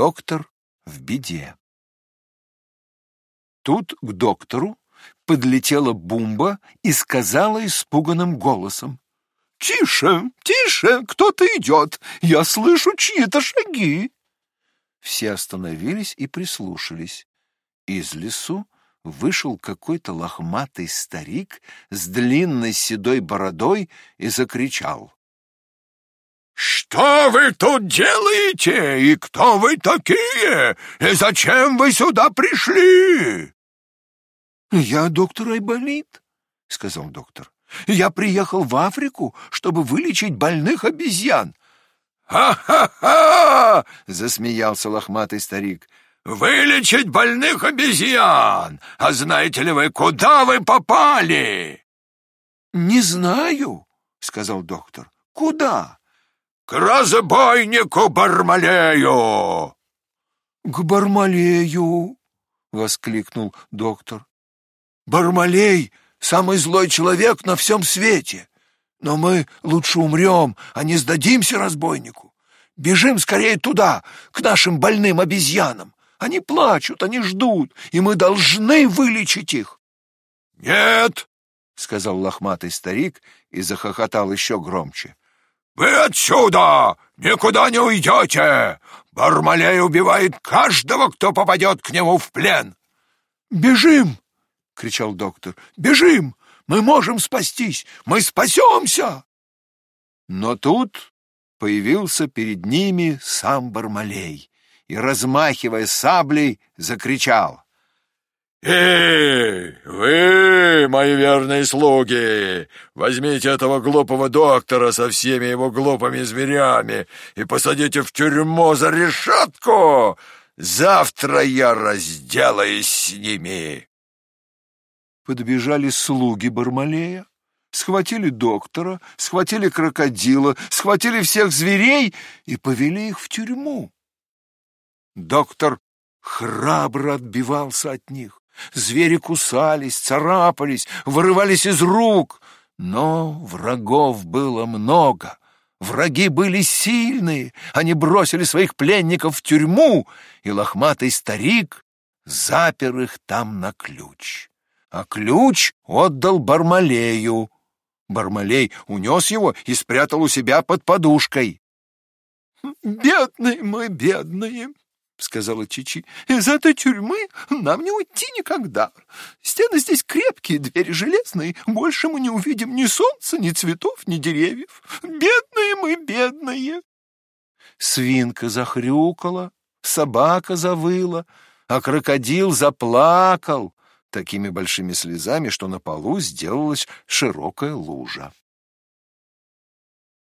Доктор в беде. Тут к доктору подлетела Бумба и сказала испуганным голосом. «Тише, тише, кто-то идет, я слышу чьи-то шаги». Все остановились и прислушались. Из лесу вышел какой-то лохматый старик с длинной седой бородой и закричал. «Что вы тут делаете? И кто вы такие? И зачем вы сюда пришли?» «Я доктор Айболит», — сказал доктор. «Я приехал в Африку, чтобы вылечить больных обезьян». «Ха-ха-ха!» — засмеялся лохматый старик. «Вылечить больных обезьян! А знаете ли вы, куда вы попали?» «Не знаю», — сказал доктор. «Куда?» «К разбойнику Бармалею!» «К Бармалею!» — воскликнул доктор. «Бармалей — самый злой человек на всем свете, но мы лучше умрем, а не сдадимся разбойнику. Бежим скорее туда, к нашим больным обезьянам. Они плачут, они ждут, и мы должны вылечить их». «Нет!» — сказал лохматый старик и захохотал еще громче. «Вы отсюда! Никуда не уйдете! Бармалей убивает каждого, кто попадет к нему в плен!» «Бежим!» — кричал доктор. «Бежим! Мы можем спастись! Мы спасемся!» Но тут появился перед ними сам Бармалей и, размахивая саблей, закричал. «Эй, вы, мои верные слуги, возьмите этого глупого доктора со всеми его глупыми зверями и посадите в тюрьму за решетку. Завтра я разделаюсь с ними». Подбежали слуги Бармалея, схватили доктора, схватили крокодила, схватили всех зверей и повели их в тюрьму. Доктор храбро отбивался от них. Звери кусались, царапались, вырывались из рук. Но врагов было много. Враги были сильные. Они бросили своих пленников в тюрьму, и лохматый старик запер их там на ключ. А ключ отдал Бармалею. Бармалей унес его и спрятал у себя под подушкой. «Бедные мы, бедные!» — сказала Чичи. — Из этой тюрьмы нам не уйти никогда. Стены здесь крепкие, двери железные. Больше мы не увидим ни солнца, ни цветов, ни деревьев. Бедные мы, бедные. Свинка захрюкала, собака завыла, а крокодил заплакал такими большими слезами, что на полу сделалась широкая лужа.